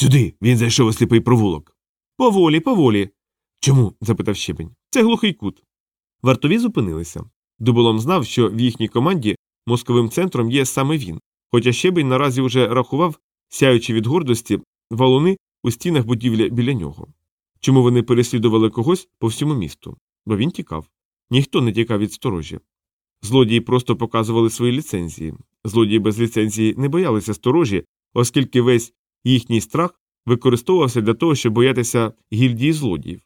Сюди. Він зайшов у сліпий провулок. Поволі, поволі. Чому? запитав щебень. Це глухий кут. Вартові зупинилися. Дуболом знав, що в їхній команді мозковим центром є саме він, хоча щебень наразі вже рахував, сяючи від гордості, валуни у стінах будівлі біля нього. Чому вони переслідували когось по всьому місту? Бо він тікав. Ніхто не тікав від сторожі. Злодії просто показували свої ліцензії. Злодії без ліцензії не боялися сторожі, оскільки весь їхній страх використовувався для того, щоб боятися гільдії злодіїв.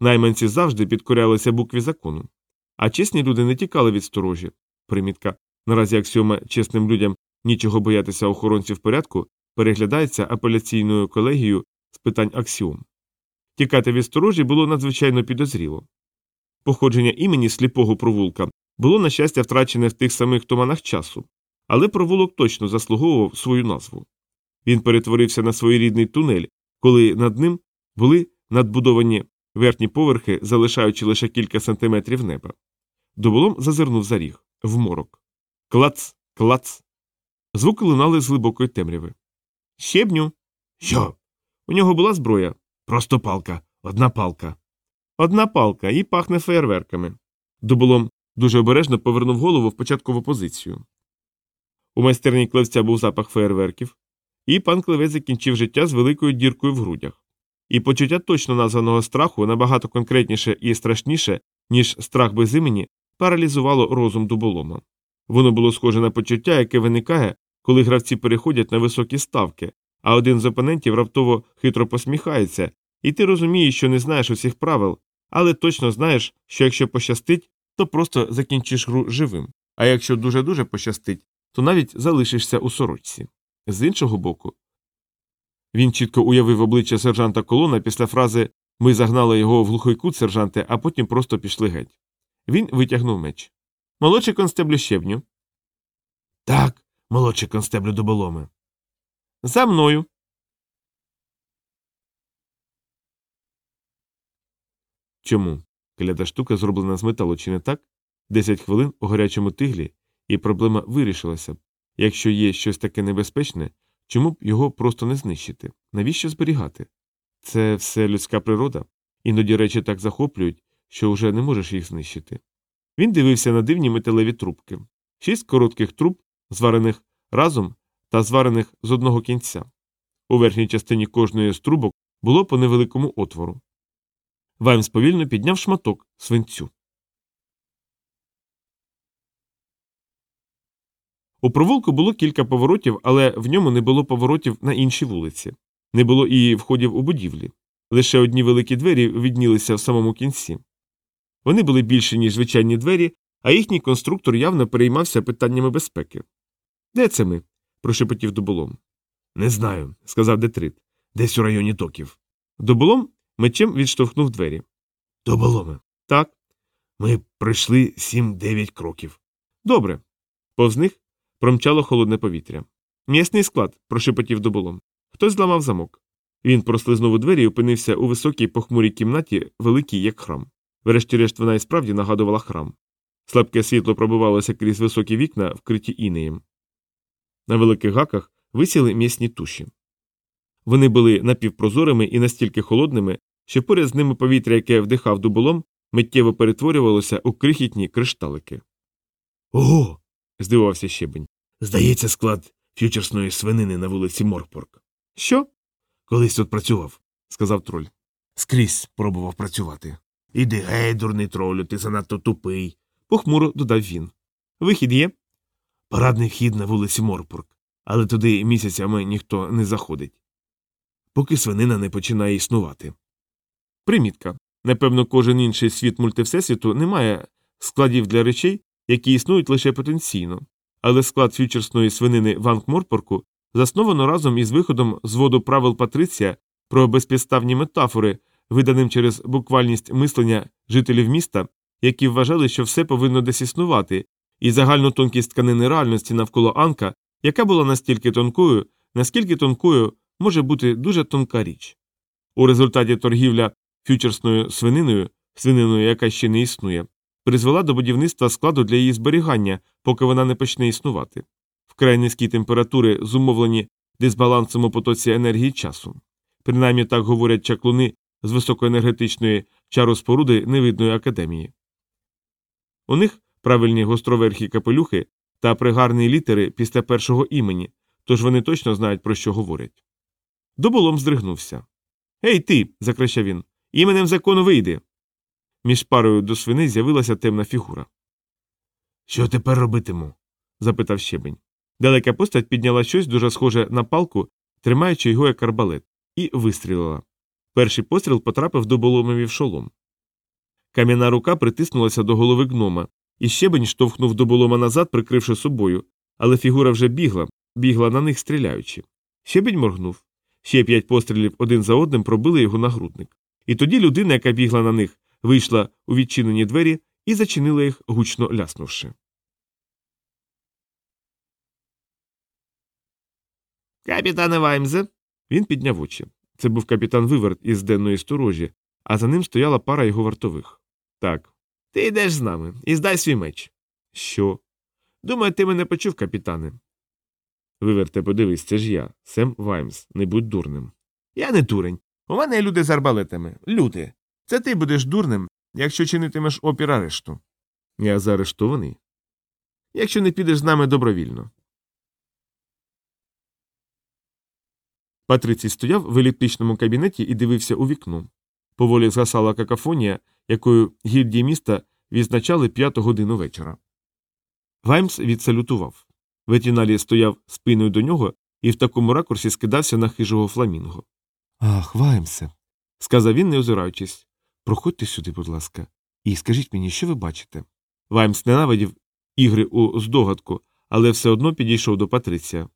Найманці завжди підкорялися букві закону. А чесні люди не тікали від сторожі. Примітка. Наразі аксіома чесним людям нічого боятися охоронців порядку переглядається апеляційною колегією з питань аксіом. Тікати від сторожі було надзвичайно підозріло. Походження імені сліпого провулка було, на щастя, втрачене в тих самих туманах часу, але провулок точно заслуговував свою назву. Він перетворився на своєрідний тунель, коли над ним були надбудовані верхні поверхи, залишаючи лише кілька сантиметрів неба. Дуболом зазирнув за ріг, в морок. Клац, клац. Звуки лунали з глибокої темряви. Щебню. Що? У нього була зброя. Просто палка. Одна палка. Одна палка і пахне феєрверками. Дуболом дуже обережно повернув голову в початкову позицію. У майстерні клевця був запах феєрверків, і пан клевець закінчив життя з великою діркою в грудях. І почуття точно названого страху набагато конкретніше і страшніше, ніж страх без імені, паралізувало розум дуболома. Воно було схоже на почуття, яке виникає, коли гравці переходять на високі ставки, а один з опонентів раптово хитро посміхається, і ти розумієш, що не знаєш усіх правил, але точно знаєш, що якщо пощастить, то просто закінчиш гру живим, а якщо дуже-дуже пощастить, то навіть залишишся у сорочці. З іншого боку, він чітко уявив обличчя сержанта колона після фрази Ми загнали його в глухий кут, сержанте, а потім просто пішли геть. Він витягнув меч. Молодший констеблю щебню. Так, молодший констеблю доболоми. За мною. Чому? Кляда штука зроблена з металу, чи не так? Десять хвилин у гарячому тиглі, і проблема вирішилася б. Якщо є щось таке небезпечне, чому б його просто не знищити? Навіщо зберігати? Це все людська природа, іноді речі так захоплюють, що вже не можеш їх знищити. Він дивився на дивні металеві трубки, шість коротких труб, зварених разом та зварених з одного кінця. У верхній частині кожної з трубок було по невеликому отвору. Ваймс повільно підняв шматок свинцю. У провулку було кілька поворотів, але в ньому не було поворотів на інші вулиці, не було і входів у будівлі. Лише одні великі двері віднілися в самому кінці. Вони були більші, ніж звичайні двері, а їхній конструктор явно переймався питаннями безпеки. Де це ми? прошепотів дуболом. Не знаю, сказав Детрит. Десь у районі токів. Дуболом мечем відштовхнув двері. Доболоме. Так. Ми пройшли сім-дев'ять кроків. Добре. Повз них промчало холодне повітря. М'ясний склад, прошепотів дуболом. Хтось зламав замок. Він прослизнув у двері і опинився у високій похмурій кімнаті, великій, як храм. Врешті-решт вона і справді нагадувала храм. Слабке світло пробивалося крізь високі вікна, вкриті інеєм. На великих гаках висіли м'ясні туші. Вони були напівпрозорими і настільки холодними, що поряд з ними повітря, яке вдихав дуболом, миттєво перетворювалося у крихітні кришталики. Ого. Здивувався щебень. Здається, склад ф'ючерсної свинини на вулиці Моркпорк. Що? Колись тут працював, сказав троль. Скрізь пробував працювати. Іди гей, дурний тролю, ти занадто тупий. похмуро додав він. Вихід є? Парадний вхід на вулиці Морпорк, але туди місяцями ніхто не заходить. Поки свинина не починає існувати. Примітка. Напевно, кожен інший світ мультивсесвіту не має складів для речей, які існують лише потенційно, але склад фьючерсної свинини в Анкморпорку засновано разом із виходом з воду правил Патриція про безпідставні метафори, виданим через буквальність мислення жителів міста, які вважали, що все повинно десь існувати, і загальну тонкість тканини реальності навколо Анка, яка була настільки тонкою, наскільки тонкою може бути дуже тонка річ. У результаті торгівля фьючерсною свининою, свининою, яка ще не існує, призвела до будівництва складу для її зберігання, поки вона не почне існувати. Вкрай низькі температури зумовлені дисбалансом у потоці енергії часу. принаймні так говорять чаклуни з високоенергетичної чароспоруди невидної академії. У них правильні гостроверхі капелюхи та пригарні літери після першого імені, тож вони точно знають, про що говорять. Доболом здригнувся. Ей ти. закричав він. Іменем закону вийди. Між парою до свини з'явилася темна фігура. Що тепер робитиму? запитав щебень. Далека постать підняла щось дуже схоже на палку, тримаючи його як арбалет, і вистрілила. Перший постріл потрапив до боломові в шолом. Кам'яна рука притиснулася до голови гнома, і щебень штовхнув до болома назад, прикривши собою, але фігура вже бігла, бігла на них стріляючи. Щебень моргнув. Ще п'ять пострілів один за одним пробили його нагрудник. І тоді людина, яка бігла на них, вийшла у відчинені двері і зачинила їх, гучно ляснувши. Капітане Ваймзе. Він підняв очі. Це був капітан Виверт із денної сторожі, а за ним стояла пара його вартових. Так. Ти йдеш з нами і здай свій меч. Що? Думаю, ти мене почув, капітане. Виверте, подивись, це ж я, Сем Ваймс, не будь дурним. Я не дурень. У мене є люди з арбалетами. Люди. Це ти будеш дурним, якщо чинитимеш опір арешту. Я заарештований. Якщо не підеш з нами добровільно. Патрицій стояв в еліптичному кабінеті і дивився у вікно. Поволі згасала какафонія, якою гільдії міста відзначали п'яту годину вечора. Ваймс відсалютував. Ветіналі стояв спиною до нього і в такому ракурсі скидався на хижого фламінго. Ах, Ваймсе, сказав він, не озираючись. Проходьте сюди, будь ласка, і скажіть мені, що ви бачите. Ваймс ненавидів ігри у здогадку, але все одно підійшов до Патриція.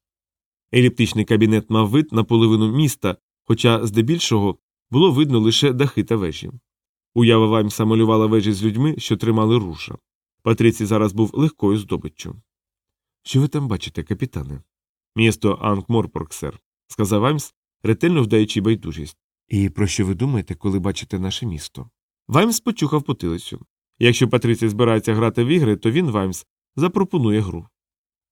Еліптичний кабінет мав вид на половину міста, хоча здебільшого було видно лише дахи та вежі. Уява Ваймса малювала вежі з людьми, що тримали руша. Патрицій зараз був легкою здобиччю. Що ви там бачите, капітане? Місто Анкморпорк, сер, сказав Ваймс, ретельно вдаючи байдужість. І про що ви думаєте, коли бачите наше місто? Ваймс почухав потилицю. Якщо Патрицій збирається грати в ігри, то він, Ваймс, запропонує гру.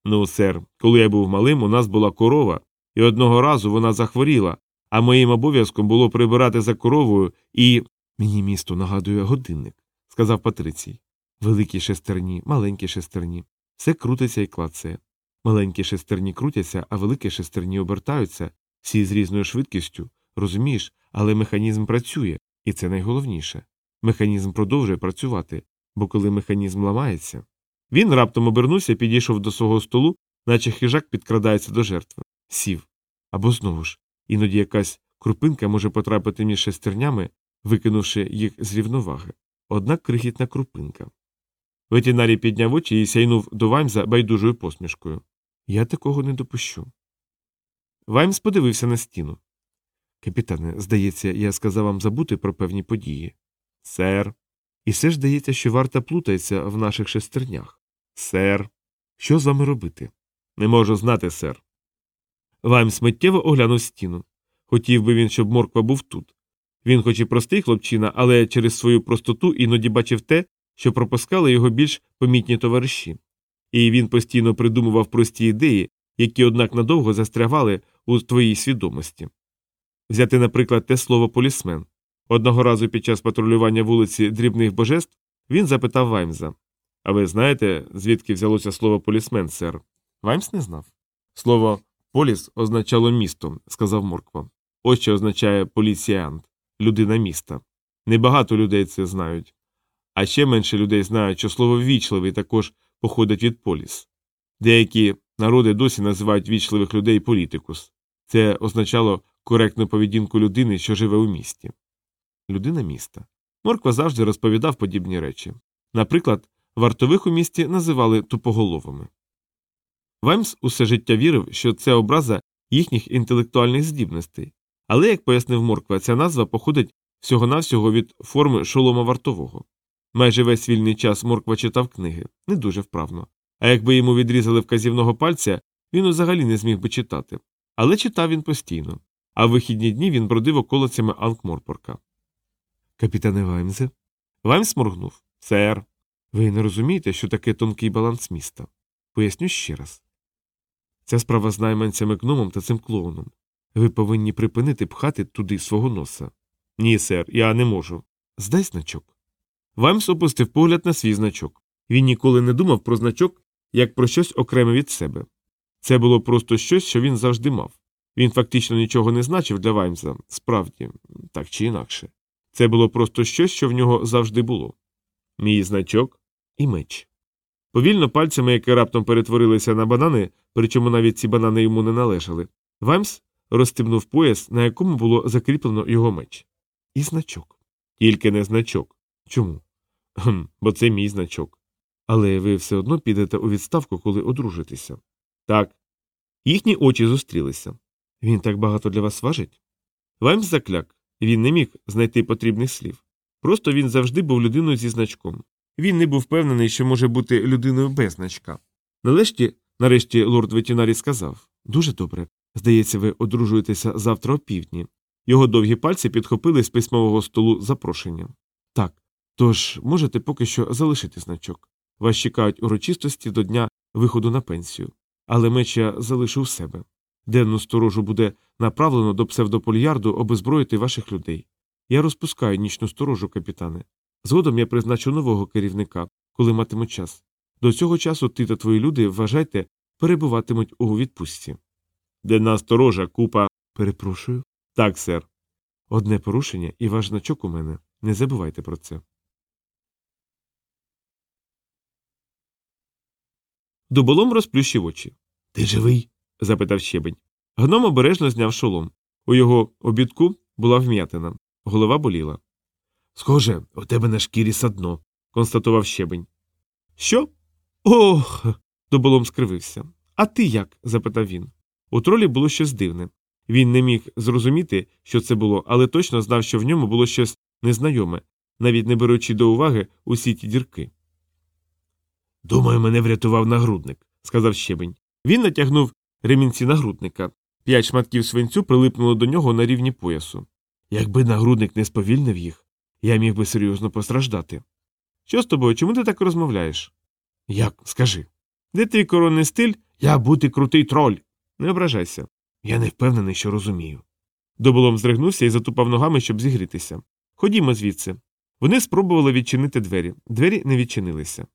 Ну, сер, коли я був малим, у нас була корова, і одного разу вона захворіла, а моїм обов'язком було прибирати за коровою і. Мені місто нагадує годинник, сказав Патрицій. Великі шестерні, маленькі шестерні. Все крутиться і клацає. Маленькі шестерні крутяться, а великі шестерні обертаються, всі з різною швидкістю, розумієш, але механізм працює, і це найголовніше. Механізм продовжує працювати, бо коли механізм ламається. Він раптом обернувся, підійшов до свого столу, наче хижак підкрадається до жертви. Сів. Або знову ж, іноді якась крупинка може потрапити між шестернями, викинувши їх з рівноваги. Однак крихітна крупинка. Ветінарій підняв очі і сяйнув до Ваймза байдужою посмішкою. Я такого не допущу. Ваймс подивився на стіну. Капітане, здається, я сказав вам забути про певні події. Сер. І все ж здається, що варта плутається в наших шестернях. Сер. Що з вами робити? Не можу знати, сер. Ваймс миттєво оглянув стіну. Хотів би він, щоб морква був тут. Він, хоч і простий хлопчина, але через свою простоту іноді бачив те, що пропускали його більш помітні товариші. І він постійно придумував прості ідеї, які, однак, надовго застрягали у твоїй свідомості. Взяти, наприклад, те слово полісмен. Одного разу під час патрулювання вулиці дрібних божеств він запитав Ваймза А ви знаєте, звідки взялося слово полісмен, сер? Ваймс не знав. Слово поліс означало місто, сказав Морква. Ось що означає поліціянт, людина міста. Небагато людей це знають. А ще менше людей знають, що слово ввічливий також походить від поліс. Деякі народи досі називають вічливих людей політикус. Це означало коректну поведінку людини, що живе у місті. Людина міста. Морква завжди розповідав подібні речі. Наприклад, вартових у місті називали тупоголовими. Ваймс усе життя вірив, що це образа їхніх інтелектуальних здібностей, але, як пояснив Морква, ця назва походить всього навсього від форми шолома вартового. Майже весь вільний час Морква читав книги, не дуже вправно. А якби йому відрізали вказівного пальця, він взагалі не зміг би читати. Але читав він постійно, а в вихідні дні він бродив околицями Анкморпорка. Капітане Ваймзе. Ваймс моргнув. Сер. Ви не розумієте, що таке тонкий баланс міста. Поясню ще раз. Ця справа з найманцями гномом та цим клоуном. Ви повинні припинити пхати туди свого носа. Ні, сер, я не можу. Здай значок. Ваймс опустив погляд на свій значок. Він ніколи не думав про значок як про щось окреме від себе. Це було просто щось, що він завжди мав. Він фактично нічого не значив для Ваймса, справді, так чи інакше. Це було просто щось, що в нього завжди було. Мій значок і меч. Повільно пальцями, які раптом перетворилися на банани, причому навіть ці банани йому не належали, Ваймс розстебнув пояс, на якому було закріплено його меч. І значок. Тільки не значок. Чому? Хм, бо це мій значок. Але ви все одно підете у відставку, коли одружитеся. Так. Їхні очі зустрілися. Він так багато для вас важить? Ваймс закляк. Він не міг знайти потрібних слів. Просто він завжди був людиною зі значком. Він не був впевнений, що може бути людиною без значка. Нарешті, нарешті, лорд ветінарій сказав Дуже добре. Здається, ви одружуєтеся завтра о півдні. Його довгі пальці підхопили з письмового столу запрошення. Так, тож можете поки що залишити значок. Вас чекають урочистості до дня виходу на пенсію. Але меч я залишу в себе. Денну сторожу буде направлено до псевдопольярду обезброїти ваших людей. Я розпускаю нічну сторожу, капітане. Згодом я призначу нового керівника, коли матиму час. До цього часу ти та твої люди, вважайте, перебуватимуть у відпустці. Денна сторожа, купа. Перепрошую. Так, сер. Одне порушення і ваш значок у мене. Не забувайте про це. Дуболом розплющив очі. Ти живий? Запитав щебень. Гном обережно зняв шолом. У його обідку була вм'ятина, голова боліла. Схоже, у тебе на шкірі садно, констатував щебень. Що? Ох. Дуболом скривився. А ти як? запитав він. У тролі було щось дивне. Він не міг зрозуміти, що це було, але точно знав, що в ньому було щось незнайоме, навіть не беручи до уваги усі ті дірки. Думаю, мене врятував нагрудник, сказав щебень. Він натягнув ремінці нагрудника. П'ять шматків свинцю прилипнуло до нього на рівні поясу. Якби нагрудник не сповільнив їх, я міг би серйозно постраждати. Що з тобою? Чому ти так розмовляєш? Як? Скажи. Де твій коронний стиль? Я бути крутий троль. Не ображайся. Я не впевнений, що розумію. Доболом здригнувся і затупав ногами, щоб зігрітися. Ходімо звідси. Вони спробували відчинити двері. Двері не відчинилися.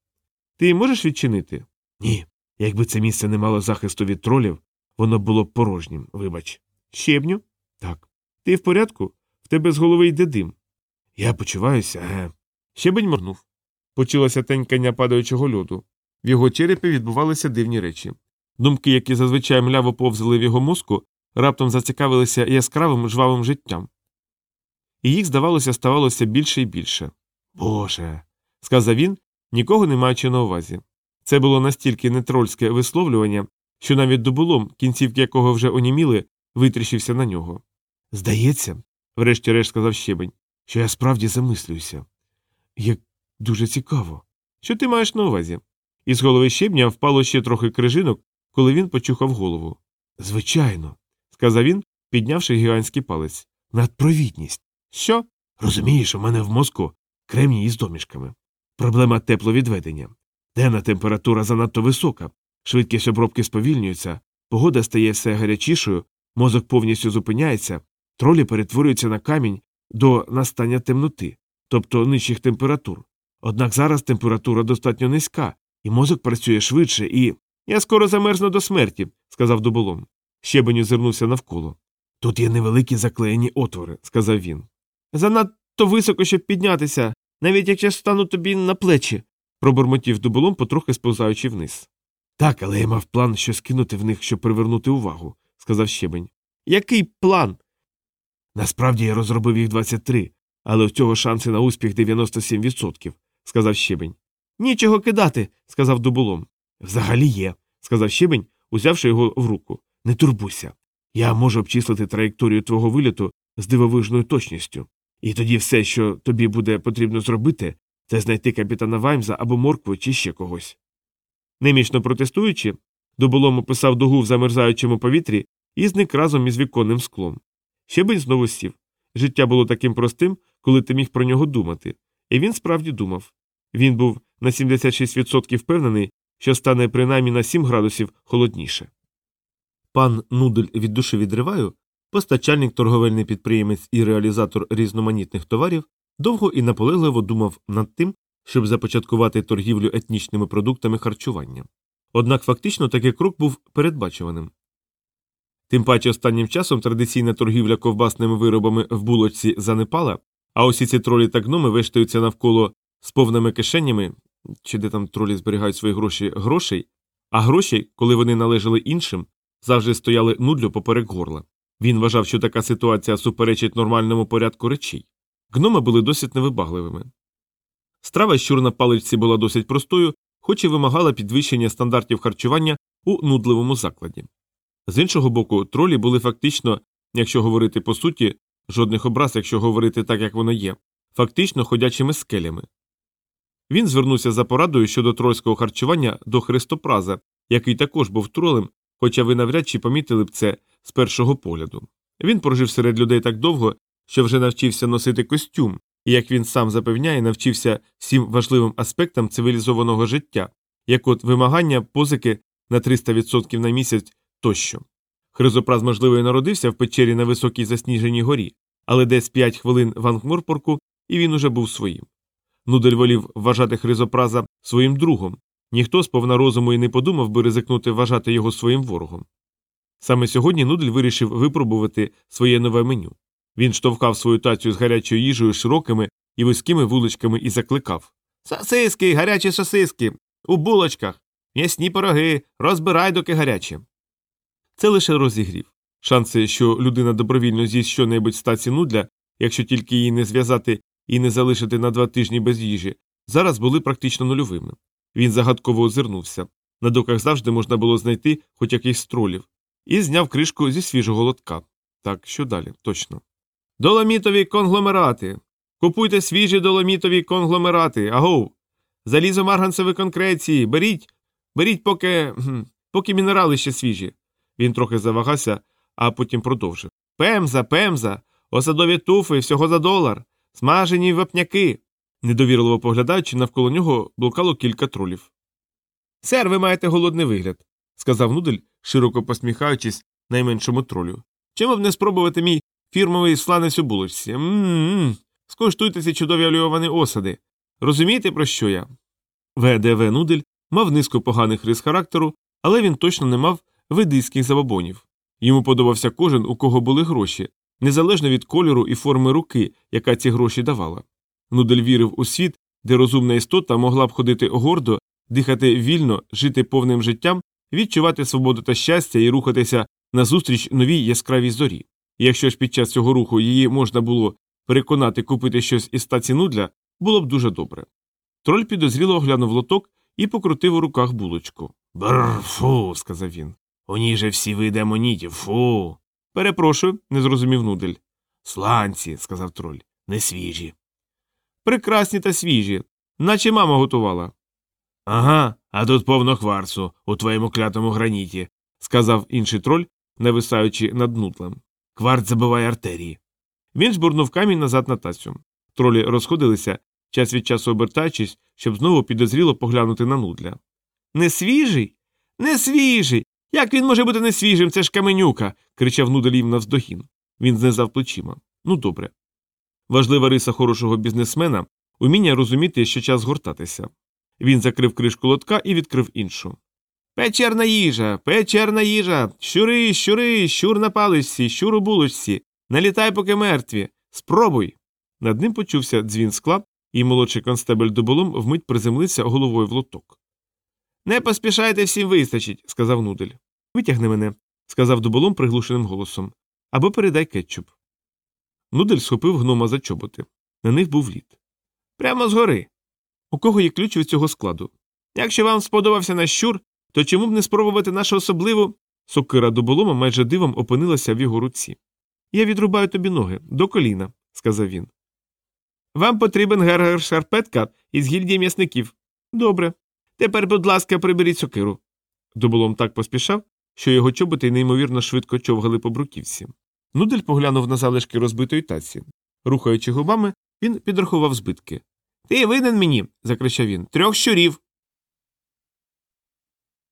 Ти можеш відчинити? Ні. Якби це місце не мало захисту від тролів, воно було б порожнім, вибач. Щебню? Так. Ти в порядку? В тебе з голови йде дим. Я почуваюся, ге. Щебень моргнув. Почулося тенькання падаючого льоду. В його черепі відбувалися дивні речі. Думки, які зазвичай мляво повзали в його мозку, раптом зацікавилися яскравим жвавим життям. І їх, здавалося, ставалося більше і більше. Боже. сказав він, нікого не маючи на увазі. Це було настільки нетрольське висловлювання, що навіть дуболом, кінцівки якого вже оніміли, витріщився на нього. Здається, врешті-решт сказав щебень, що я справді замислююся. Як дуже цікаво. Що ти маєш на увазі? Із голови щебня впало ще трохи крижинок, коли він почухав голову. Звичайно, сказав він, піднявши гігантський палець. Надпровідність. Що? Розумієш, у мене в мозку кремній із домішками. Проблема тепловідведення. Денна температура занадто висока, швидкість обробки сповільнюється, погода стає все гарячішою, мозок повністю зупиняється, тролі перетворюються на камінь до настання темноти, тобто нижчих температур. Однак зараз температура достатньо низька, і мозок працює швидше, і. Я скоро замерзну до смерті, сказав дуболом. Щебень озирнувся навколо. Тут є невеликі заклеєні отвори, сказав він. Занадто високо, щоб піднятися, навіть якщо стану тобі на плечі, пробурмотів дуболом, потрохи сповзаючи вниз. Так, але я мав план щось кинути в них, щоб привернути увагу, сказав щебень. Який план? Насправді я розробив їх 23, але у цього шанси на успіх 97%, сказав щебень. Нічого кидати, сказав дуболом. Взагалі є, сказав щебень, узявши його в руку. Не турбуйся. Я можу обчислити траєкторію твого виліту з дивовижною точністю. І тоді все, що тобі буде потрібно зробити, це знайти капітана Ваймза або моркву чи ще когось. Немічно протестуючи, дуболом описав дугу в замерзаючому повітрі і зник разом із віконним склом. Щебень знову сів. Життя було таким простим, коли ти міг про нього думати. І він справді думав. Він був на 76% впевнений, що стане принаймні на 7 градусів холодніше. Пан Нудель від душі відриваю постачальник, торговельний підприємець і реалізатор різноманітних товарів, довго і наполегливо думав над тим, щоб започаткувати торгівлю етнічними продуктами харчування. Однак фактично такий крок був передбачуваним. Тим паче останнім часом традиційна торгівля ковбасними виробами в булочці занепала, а усі ці тролі та гноми вештаються навколо з повними кишенями, чи де там тролі зберігають свої гроші грошей, а гроші, коли вони належали іншим, завжди стояли нудлю поперек горла. Він вважав, що така ситуація суперечить нормальному порядку речей. Гноми були досить невибагливими. Страва щур на паличці була досить простою, хоч і вимагала підвищення стандартів харчування у нудливому закладі. З іншого боку, тролі були фактично, якщо говорити по суті, жодних образ, якщо говорити так, як воно є, фактично ходячими скелями. Він звернувся за порадою щодо трольського харчування до Христопраза, який також був тролем, хоча ви навряд чи помітили б це з першого погляду. Він прожив серед людей так довго, що вже навчився носити костюм, і, як він сам запевняє, навчився всім важливим аспектам цивілізованого життя, як от вимагання позики на 300% на місяць тощо. Хризопраз, можливо, і народився в печері на високій засніженій горі, але десь 5 хвилин в Ангморпорку, і він уже був своїм. Нудель волів вважати хризопраза своїм другом, ніхто з повна розуму і не подумав би ризикнути вважати його своїм ворогом. Саме сьогодні Нудель вирішив випробувати своє нове меню. Він штовхав свою тацію з гарячою їжею широкими і вузькими вуличками і закликав Сосиски, гарячі сосиски, у булочках, м'ясні пироги, розбирай, доки гарячі. Це лише розігрів. Шанси, що людина добровільно з'їсть щонебудь з таці нудля, якщо тільки її не зв'язати і не залишити на два тижні без їжі, зараз були практично нульовими. Він загадково озирнувся. На доках завжди можна було знайти хоч якийсь тролів, і зняв кришку зі свіжого лотка. Так, що далі? Точно. Доломітові конгломерати. Купуйте свіжі доломітові конгломерати. Агоу. Залізо марганцеві конкреції. Беріть. Беріть, поки. поки мінерали ще свіжі. Він трохи завагався, а потім продовжив. Пемза, пемза, осадові туфи, всього за долар, смажені вапняки. Недовірливо поглядаючи, навколо нього блукало кілька тролів. Сер, ви маєте голодний вигляд, сказав Нудель, широко посміхаючись найменшому тролю. Чому б не спробувати мій фірмовий сланець у булочці? М-м-м. Скуштуйте ці чудові оліовані осади. Розумієте, про що я? ВДВ Нудель мав низку поганих рис характеру, але він точно не мав ведийських забобонів. Йому подобався кожен, у кого були гроші, незалежно від кольору і форми руки, яка ці гроші давала. Нудель вірив у світ, де розумна істота могла б ходити гордо, дихати вільно, жити повним життям, відчувати свободу та щастя і рухатися назустріч новій яскравій зорі. Якщо ж під час цього руху її можна було переконати купити щось із стаці нудля, було б дуже добре. Троль підозріло оглянув лоток і покрутив у руках булочку. Бррр, фу, сказав він. У ній же всі види амонітів, фу. Перепрошую, не зрозумів нудель. Сланці, сказав троль, не свіжі. Прекрасні та свіжі, наче мама готувала. Ага, а тут повно хварцу у твоєму клятому граніті, сказав інший троль, нависаючи над нудлем. Кварц забиває артерії. Він жбурнув камінь назад на тацю. Тролі розходилися, час від часу обертаючись, щоб знову підозріло поглянути на нудля. Не свіжий? Не свіжий. Як він може бути несвіжим? Це ж каменюка. кричав нудель їм навздогін. Він знизав плечима. Ну, добре. Важлива риса хорошого бізнесмена уміння розуміти, що час гортатися. Він закрив кришку лотка і відкрив іншу. Печерна їжа, печерна їжа. Щури, щури, щур на паличці, щур у булочці. Налітай, поки мертві. Спробуй. Над ним почувся дзвін скла, і молодший констебель дуболом вмить приземлився головою в лоток. Не поспішайте всім вистачить, сказав нудель. Витягни мене, сказав дуболом приглушеним голосом. Або передай кетчуп. Нудель схопив гнома за чоботи. На них був лід. Прямо згори. У кого є ключ від цього складу? Якщо вам сподобався наш щур, то чому б не спробувати нашу особливу. Сокира дуболома майже дивом опинилася в його руці. Я відрубаю тобі ноги до коліна, сказав він. Вам потрібен гергер шарпетка із гільдії м'ясників. Добре. Тепер, будь ласка, приберіть сокиру. Дуболом так поспішав, що його чоботи неймовірно швидко човгали по бруківці. Нудель поглянув на залишки розбитої таці. Рухаючи губами, він підрахував збитки. Ти винен мені. закричав він. Трьох щурів.